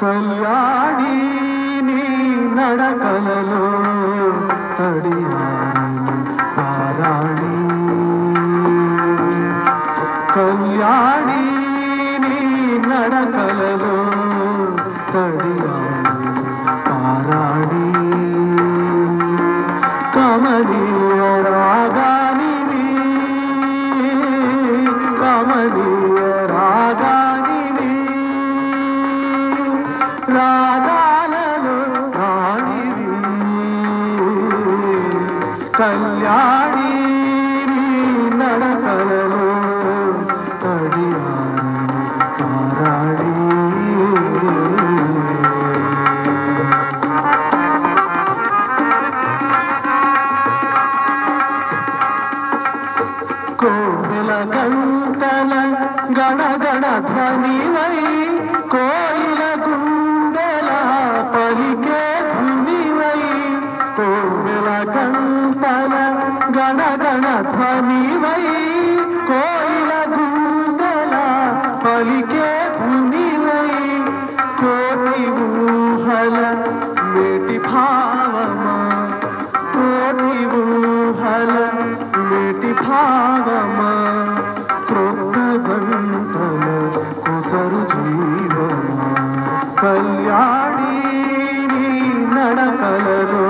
Kalyani నడకలలో తడియాణి Kalyani నడకలలో கடியாடி Baradei கமதிய ராகானினி கமதிய ராகானினி ராகாலோ ராணிரி Kalyani நடக்கல గంటల గడగడ ధ్వనివై కోయిల గుండెల పలికే ధ్వనివై కోవెల గంటల గడగడ ధ్వనివై కోయిల గుండెల పలికే ధ్వనివై కోటి ఊహల నేటి భావమా కోటి ఊహల నేటి భావమా కళ్యాణి నీ నడకలలో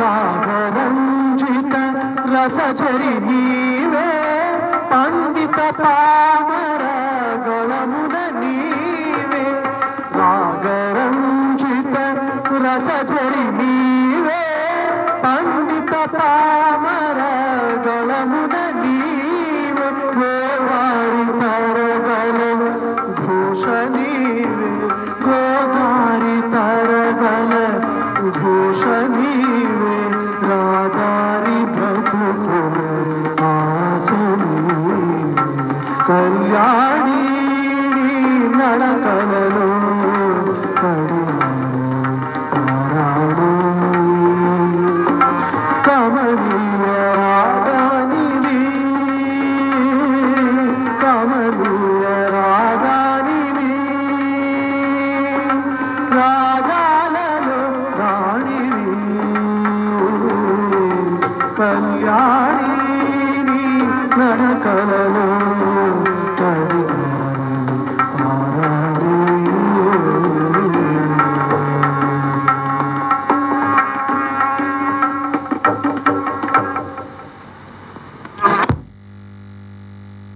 రాగరంజిత రసచరి నీవే పండిత పా Mm-hmm. ्याङ्कन